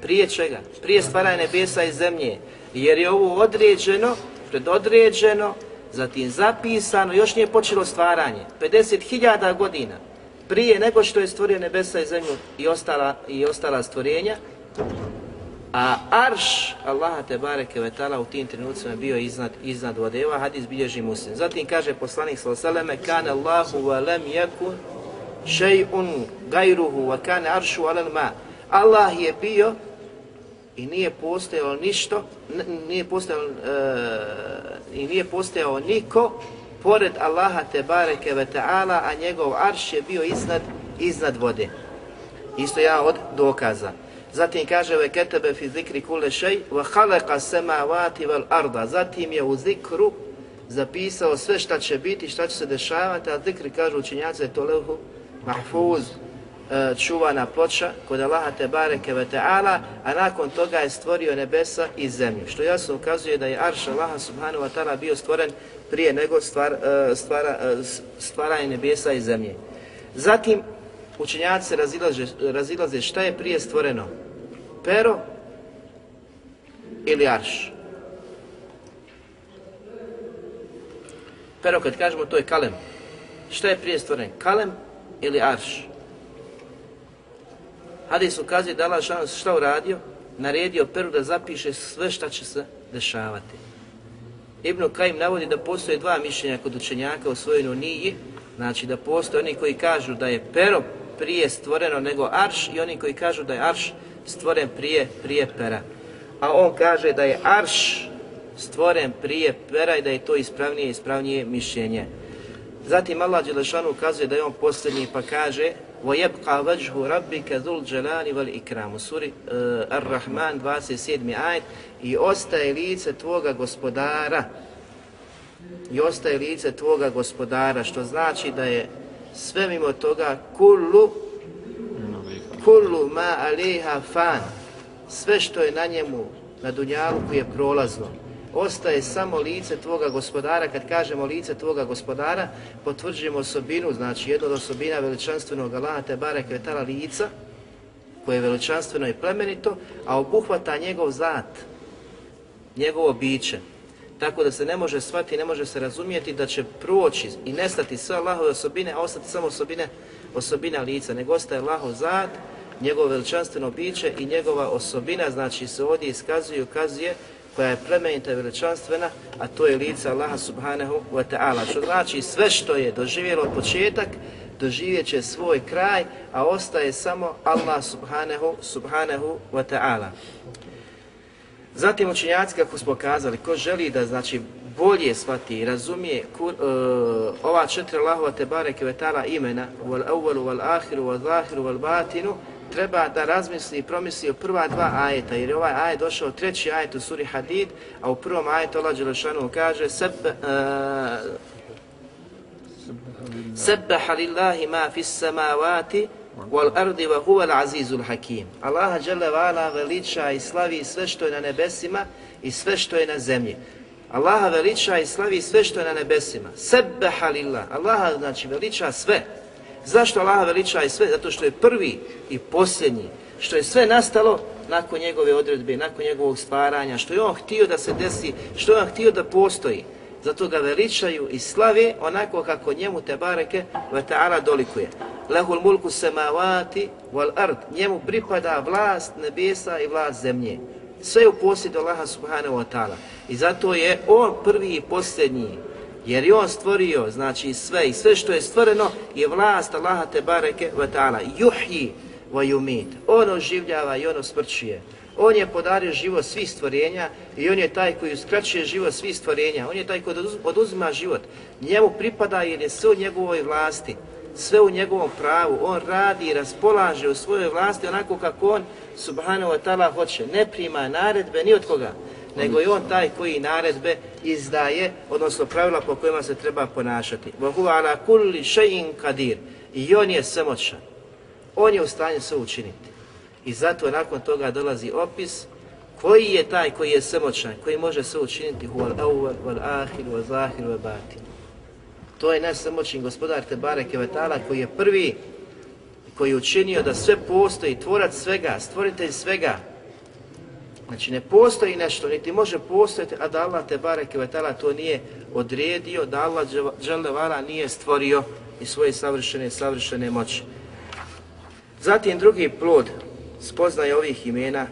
B: prije čega? Prije stvaranja nebesa i zemlje. Jer je ovo određeno, predodređeno, zatim zapisano, još nije počelo stvaranje. 50.000 godina prije nego što je stvorio nebesa i zemlju i ostala, i ostala stvorenja, a arš Allaha te bareke vetala u tim trenucima bio iznad, iznad vode. Hadis bilježi muslim. Zatim kaže poslanik sallallahu alejhi ve selleme, Kan Allahu wa lam yakun šejun gajruhu wa kane aršu alal ma. Allah je bio i nije postojalo ništo, nije postojalo, e, i nije postojao niko pored Allaha te bareke ve ta'ala, a njegov arš je bio iznad, iznad vode. Isto ja od dokaza. Zatim kaže ve ketebe fi zikri kule šej ve khalaqa semavati vel arda. Zatim je u zikru zapisao sve šta će biti, šta će se dešavati, a zikri kažu učenjaci je to lehu mahfuz, e, čuvana ploča kod Allaha te bareke ve ta'ala, a nakon toga je stvorio nebesa i zemlju. Što jasno ukazuje da je arš Allaha subhanahu wa ta'ala bio stvoren prije nego stvar, e, stvara, e, stvaranje nebesa i zemlje. Zatim, učenjaci razilaze, razilaze šta je prije stvoreno? Pero ili arš? Pero kad kažemo to je kalem. Šta je prije stvoren? Kalem ili arš. Hadis ukazuje da Allah šans šta uradio? Naredio Peru da zapiše sve šta će se dešavati. Ibn Kajim navodi da postoje dva mišljenja kod učenjaka u svojoj Niji, znači da postoje oni koji kažu da je Pero prije stvoreno nego Arš i oni koji kažu da je Arš stvoren prije, prije Pera. A on kaže da je Arš stvoren prije Pera i da je to ispravnije ispravnije mišljenje. Zatim Allah Đelešanu ukazuje da je on posljednji pa kaže وَيَبْقَى وَجْهُ رَبِّكَ ذُلْ جَلَانِ وَالْإِكْرَامُ Suri uh, Ar-Rahman 27. ajet I ostaje lice tvoga gospodara i ostaje lice tvoga gospodara, što znači da je sve mimo toga kullu kullu ma aliha fan sve što je na njemu na dunjalku je prolazno ostaje samo lice tvoga gospodara. Kad kažemo lice tvoga gospodara, potvrđujemo osobinu, znači jednu od osobina veličanstvenog Allaha te barek vetala lica, koje je veličanstveno i plemenito, a obuhvata njegov zat, njegovo biće. Tako da se ne može shvatiti, ne može se razumijeti da će proći i nestati sve Allahove osobine, a ostati samo osobine, osobina lica, nego ostaje Allahov zat, njegovo veličanstveno biće i njegova osobina, znači se ovdje iskazuje i ukazuje koja je plemenita i veličanstvena, a to je lice Allaha subhanahu wa ta'ala. Što znači sve što je doživjelo početak, doživjet će svoj kraj, a ostaje samo Allah subhanahu, subhanahu wa ta'ala. Zatim učinjaci, kako smo kazali, ko želi da znači bolje shvati i razumije kur, uh, ova četiri Allahova te bareke vetala imena wal awwalu wal akhiru wal zahiru wal batinu treba da razmisli i promisli o prva dva ajeta, jer je ovaj ajet došao treći ajet u suri Hadid, a u prvom ajetu Allah Đelešanu kaže seb, uh, eh, Sebbaha lillahi ma fis samavati wal ardi wa huwa al-azizul hakim. Allah dželle vala veliča i slavi sve što je na nebesima i sve što je na zemlji. Allaha veliča i slavi sve što je na nebesima. Sebbaha lillah. Allah znači veliča sve. Zašto Allah veliča i sve? Zato što je prvi i posljednji. Što je sve nastalo nakon njegove odredbe, nakon njegovog stvaranja, što je on htio da se desi, što je on htio da postoji zato ga veličaju i slave onako kako njemu te bareke ve ta'ala dolikuje. Lehul mulku semavati wal ard. Njemu pripada vlast nebesa i vlast zemlje. Sve u posjedu Allaha subhanahu wa ta'ala. I zato je on prvi i posljednji. Jer je on stvorio, znači sve i sve što je stvoreno je vlast Allaha te bareke ve ta'ala. Juhji wa yumit. On oživljava i on osmrćuje. On je podario život svih stvorenja i on je taj koji uskraćuje život svih stvorenja. On je taj koji oduzima život. Njemu pripada jer je sve u njegovoj vlasti, sve u njegovom pravu. On radi i raspolaže u svojoj vlasti onako kako on, subhanahu wa ta'ala, hoće. Ne prima naredbe ni od koga, nego je on taj koji naredbe izdaje, odnosno pravila po kojima se treba ponašati. Vahu ala kulli še'in kadir. I on je samoćan. On je u stanju sve učiniti. I zato nakon toga dolazi opis koji je taj koji je samočan, koji može sve učiniti huval awwal wal akhir wal zahir wal batin. To je naš svemoćni gospodar Tebare Kevetala koji je prvi koji je učinio da sve postoji, tvorac svega, stvoritelj svega. Znači ne postoji nešto, niti može postojati, a da Allah Tebare Kevetala to nije odredio, da Allah dželevala nije stvorio i svoje savršene, savršene moći. Zatim drugi plod spoznaje ovih imena,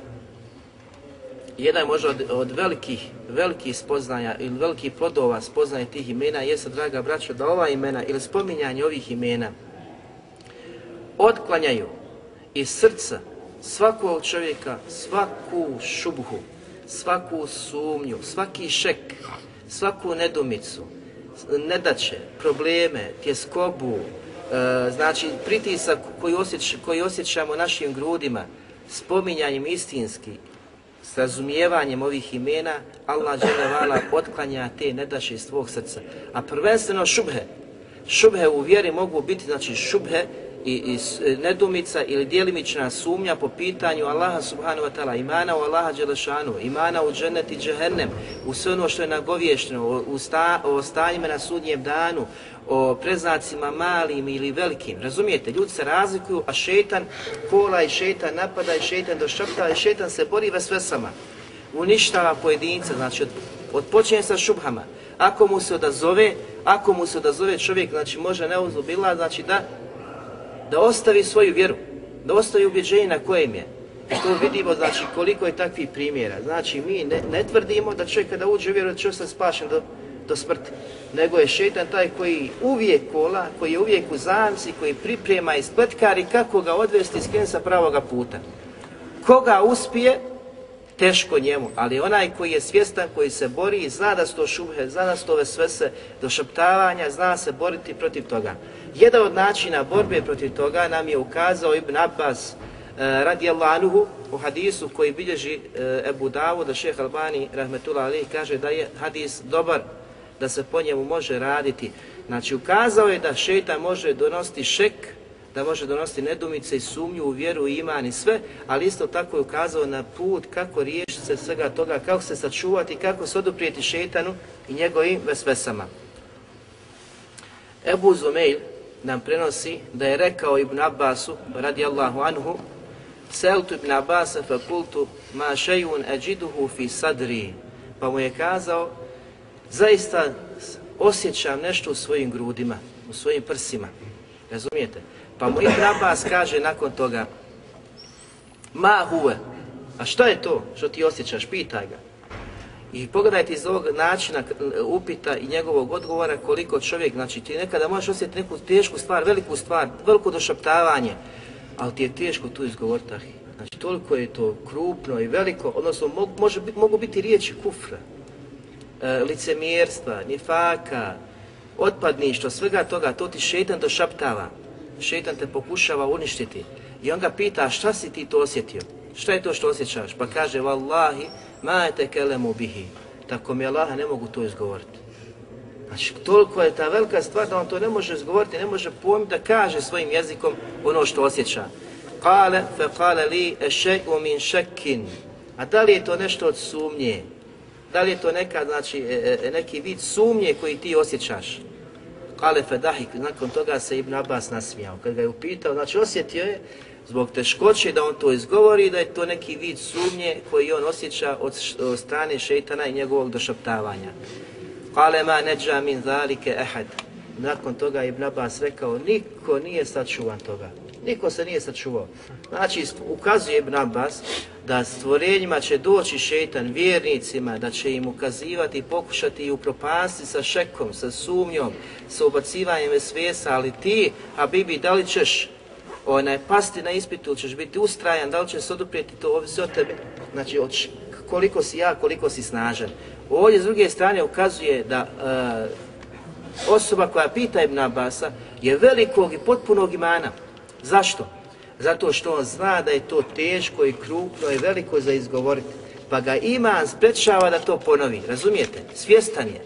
B: jedan možda od, od velikih, velikih spoznaja ili velikih plodova spoznaje tih imena jeste, draga braćo, da ova imena ili spominjanje ovih imena otklanjaju iz srca svakog čovjeka svaku šubhu, svaku sumnju, svaki šek, svaku nedumicu, nedaće, probleme, tjeskobu, e, znači pritisak koji, osjeć, koji osjećamo našim grudima, spominjanjem istinski, s razumijevanjem ovih imena, Allah dželevala otklanja te nedaše iz tvog srca. A prvenstveno šubhe. Šubhe u vjeri mogu biti, znači šubhe i, i e, nedumica ili dijelimična sumnja po pitanju Allaha subhanahu wa ta'ala, imana u Allaha Đelešanu, imana u džennet i džehennem, u sve ono što je nagovješteno, u, sta, o stanjima na sudnjem danu, o preznacima malim ili velikim. Razumijete, ljudi se razlikuju, a šetan kola i šetan napada i šetan došapta i šetan se bori ve svesama. Uništava pojedinca, znači od, odpočinje sa šubhama. Ako mu se odazove, ako mu se odazove čovjek, znači može neuzubila, znači da da ostavi svoju vjeru, da ostavi ubjeđenje na kojem je. Što to vidimo, znači, koliko je takvih primjera. Znači, mi ne, ne tvrdimo da čovjek kada uđe u vjeru, da će ostati spašen do, do smrti. Nego je šetan taj koji uvijek kola, koji je uvijek u zamci, koji priprema i spletkari kako ga odvesti i skrenuti sa pravoga puta. Koga uspije, teško njemu, ali onaj koji je svjestan, koji se bori, zna da su to šubhe, zna da su to ove svese došaptavanja, zna se boriti protiv toga. Jedan od načina borbe protiv toga nam je ukazao Ibn Abbas uh, radijallahu anuhu u hadisu koji bilježi uh, Ebu Davu, da šeheh Albani rahmetullah ali kaže da je hadis dobar, da se po njemu može raditi. Znači ukazao je da šeitan može donosti šek, da može donositi nedumice i sumnju u vjeru i iman i sve, ali isto tako je ukazao na put kako riješiti se svega toga, kako se sačuvati, kako se oduprijeti šetanu i njegovim vesvesama. Ebu Zumeil nam prenosi da je rekao Ibn Abbasu, radijallahu anhu, Seltu Ibn Abbasa fa kultu ma šejun ađiduhu fi sadri. Pa mu je kazao, zaista osjećam nešto u svojim grudima, u svojim prsima. Razumijete? Pa mu Ibn Abbas kaže nakon toga, ma huve, a šta je to što ti osjećaš, pitaj ga. I pogledajte iz ovog načina e, upita i njegovog odgovora koliko čovjek, znači ti nekada možeš osjetiti neku tešku stvar, veliku stvar, veliko došaptavanje, ali ti je teško tu izgovoriti ahi. Znači toliko je to krupno i veliko, odnosno mogu, može, mogu biti riječi kufra, e, licemjerstva, nifaka, otpadništva, svega toga, to ti šetan došaptava. Šeitan te pokušava uništiti. I on ga pita šta si ti to osjetio? Šta je to što osjećaš? Pa kaže, vallahi, ma te kelemu bihi. Tako mi Allah ne mogu to izgovoriti. Znači, toliko je ta velika stvar da on to ne može izgovoriti, ne može pojmiti da kaže svojim jezikom ono što osjeća. Kale, fe kale li eše'u min šekin. A da li je to nešto od sumnje? Da li je to neka, znači, e, e, neki vid sumnje koji ti osjećaš? Kale Fedahik, nakon toga se Ibn Abbas nasmijao. Kad ga je upitao, znači osjetio je zbog teškoće da on to izgovori, da je to neki vid sumnje koji on osjeća od, strane šeitana i njegovog došaptavanja. Kale ma neđa min zalike ehad. Nakon toga Ibn Abbas rekao, niko nije sačuvan toga. Niko se nije sačuvao. Znači, ukazuje Ibn Abbas da stvorenjima će doći šeitan vjernicima, da će im ukazivati pokušati i upropasti sa šekom, sa sumnjom, sa ubacivanjem svijesa, ali ti, a Bibi, da li ćeš onaj, pasti na ispitu, ćeš biti ustrajan, da li ćeš se oduprijeti, to ovisi od tebe. Znači, od koliko si ja, koliko si snažan. Ovdje s druge strane ukazuje da uh, osoba koja pita Ibn Abasa je velikog i potpunog imana. Zašto? Zato što on zna da je to teško i krupno i veliko za izgovoriti. Pa ga iman sprečava da to ponovi. Razumijete? Svjestan je.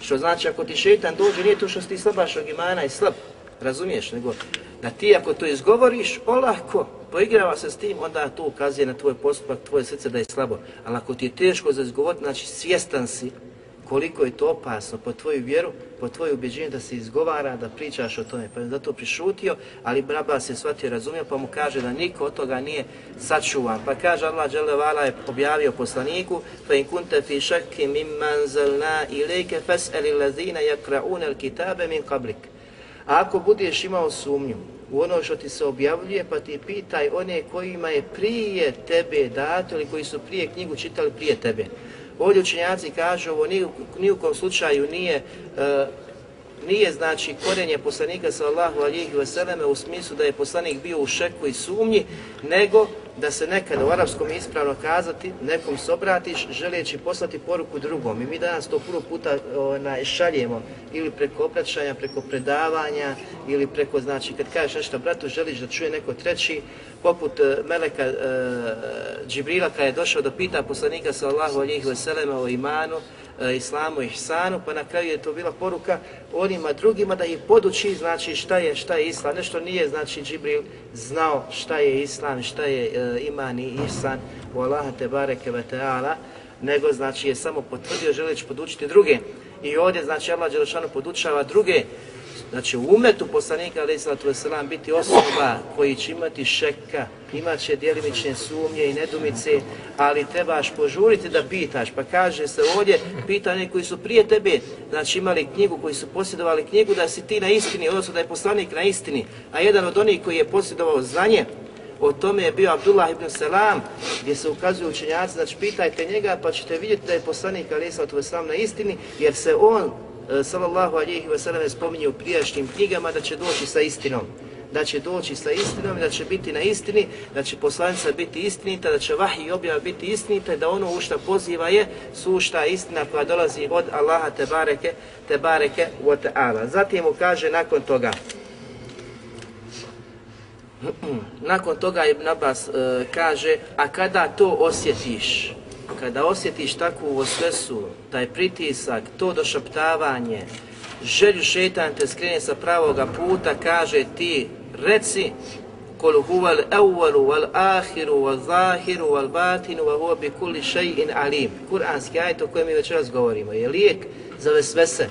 B: Što znači ako ti šeitan dođe, nije to što si ti slabašog imana i slab. Razumiješ? Nego da ti ako to izgovoriš, olako, poigrava se s tim, onda to ukazuje na tvoj postupak, tvoje srce da je slabo. Ali ako ti je teško za izgovoriti, znači svjestan si koliko je to opasno po tvoju vjeru, po tvoje ubeđenje da se izgovara, da pričaš o tome. Pa je zato prišutio, ali Braba se shvatio razumio, pa mu kaže da niko od toga nije sačuvan. Pa kaže Allah Đelevala je objavio poslaniku, fa in kunte fi šakki mimman zelna ilike fes'eli lazina jakra'une il kitabe min kablik. A ako budeš imao sumnju u ono što ti se objavljuje, pa ti pitaj one kojima je prije tebe dato ili koji su prije knjigu čitali prije tebe. Ovdje učenjaci kažu, ovo ni, ni u kom slučaju nije, e, nije znači korenje poslanika sallallahu alihi vseleme u smislu da je poslanik bio u šeku i sumnji, nego da se nekada u arapskom ispravno kazati, nekom se obratiš želeći poslati poruku drugom. I mi danas to puno puta onaj, šaljemo ili preko obraćanja, preko predavanja ili preko, znači, kad kažeš nešto bratu, želiš da čuje neko treći, poput e, Meleka e, Džibrila kada je došao da pita poslanika sallahu alihi veselema o imanu, uh, islamu i ihsanu, pa na kraju je to bila poruka onima drugima da ih poduči, znači šta je šta je islam, nešto nije, znači Džibril znao šta je islam, šta je e, iman i ihsan u Allaha te bareke ve taala, nego znači je samo potvrdio želeći podučiti druge. I ovdje znači Allah Đelešanu podučava druge Znači u umetu poslanika alaih wasalam biti osoba koji će imati šeka, imat će djelimične sumnje i nedumice, ali trebaš požuriti da pitaš. Pa kaže se ovdje, pitanje koji su prije tebe, znači imali knjigu, koji su posjedovali knjigu, da si ti na istini, odnosno da je poslanik na istini, a jedan od onih koji je posjedovao znanje, o tome je bio Abdullah ibn Salam, gdje se ukazuju učenjaci, znači pitajte njega pa ćete vidjeti da je poslanik alaih sallatu na istini, jer se on E, sallallahu alihi wasallam spominje u prijašnjim knjigama da će doći sa istinom da će doći sa istinom, da će biti na istini, da će poslanica biti istinita, da će vahij objava biti istinita, da ono u šta poziva je sušta istina koja dolazi od Allaha te bareke, te bareke wa ta'ala. Zatim mu kaže nakon toga, nakon toga Ibn Abbas uh, kaže, a kada to osjetiš, Pa kada osjetiš takvu osvesu, taj pritisak, to došaptavanje, želju šetan te skrene sa pravoga puta, kaže ti reci kol huval evvalu, wal akhiru val zahiru wal batinu wa huwa bi kulli shay'in alim. Kur'anski ajet o kojem mi večeras govorimo je lijek za vesvese,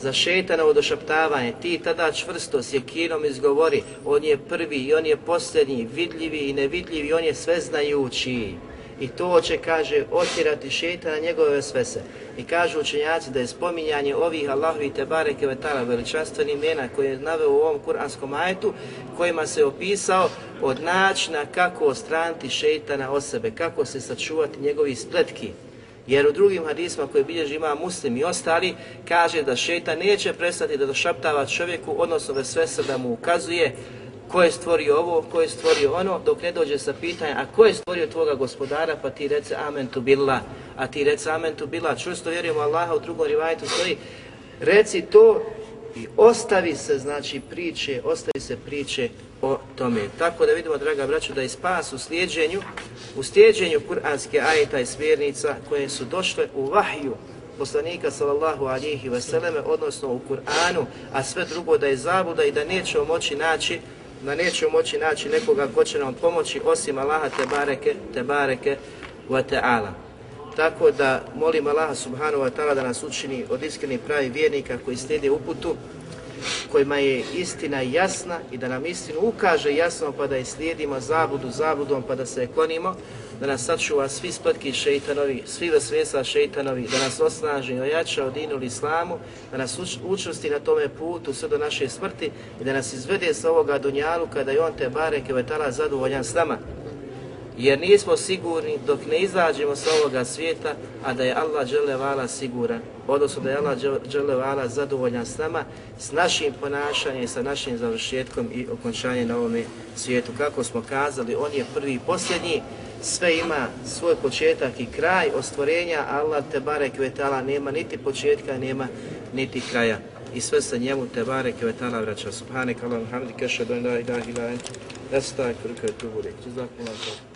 B: za šetanovo došaptavanje. Ti tada čvrsto s jekinom izgovori, on je prvi i on je posljednji, vidljivi i nevidljivi, on je sveznajući. I to će, kaže, otjerati šetana njegove svese. I kažu učenjaci da je spominjanje ovih Allahovi Tebare Vetala veličanstveni imena koje je naveo u ovom kuranskom ajetu, kojima se opisao od načina kako ostraniti šetana o sebe, kako se sačuvati njegovi spletki. Jer u drugim hadisma koje bilježi ima muslim i ostali, kaže da šetan neće prestati da došaptava čovjeku, odnosno da sve da mu ukazuje ko je stvorio ovo, ko je stvorio ono, dok ne dođe sa pitanja, a ko je stvorio tvoga gospodara, pa ti rece amen tu billah, a ti rece amen tu billah, čvrsto vjerujemo Allaha, u drugom rivajtu stoji, reci to i ostavi se, znači, priče, ostavi se priče o tome. Tako da vidimo, draga braćo, da je spas u slijedženju, u slijedženju kuranske ajeta i smjernica koje su došle u vahju poslanika sallallahu alihi vseleme, odnosno u Kur'anu, a sve drugo da je zabuda i da nećemo moći naći da nećemo moći naći nekoga ko će nam pomoći osim Allaha te bareke, te bareke wa ta'ala. Tako da molim Allaha subhanahu wa ta'ala da nas učini od iskrenih pravi vjernika koji slijede uputu, kojima je istina jasna i da nam istinu ukaže jasno pa da je slijedimo zabudu zabudom pa da se klonimo, da nas sačuva svi spletki šeitanovi, svi vesvesa šeitanovi, da nas osnaži i ojača od dinu islamu, da nas učnosti na tome putu sve do naše smrti i da nas izvede sa ovoga dunjalu kada je on te bareke vetala zadovoljan s nama jer nismo sigurni dok ne izađemo sa ovoga svijeta, a da je Allah dželevala siguran, odnosno da je Allah dželevala zadovoljan s nama, s našim ponašanjem, sa našim završetkom i okončanjem na ovome svijetu. Kako smo kazali, on je prvi i posljednji, sve ima svoj početak i kraj ostvorenja, Allah te barek vetala nema niti početka, nema niti kraja. I sve sa njemu te barek vetala vraća. Subhanek Allah, hamdika, šadun, la ilaha ila ent, estak, tu bude. Jazakum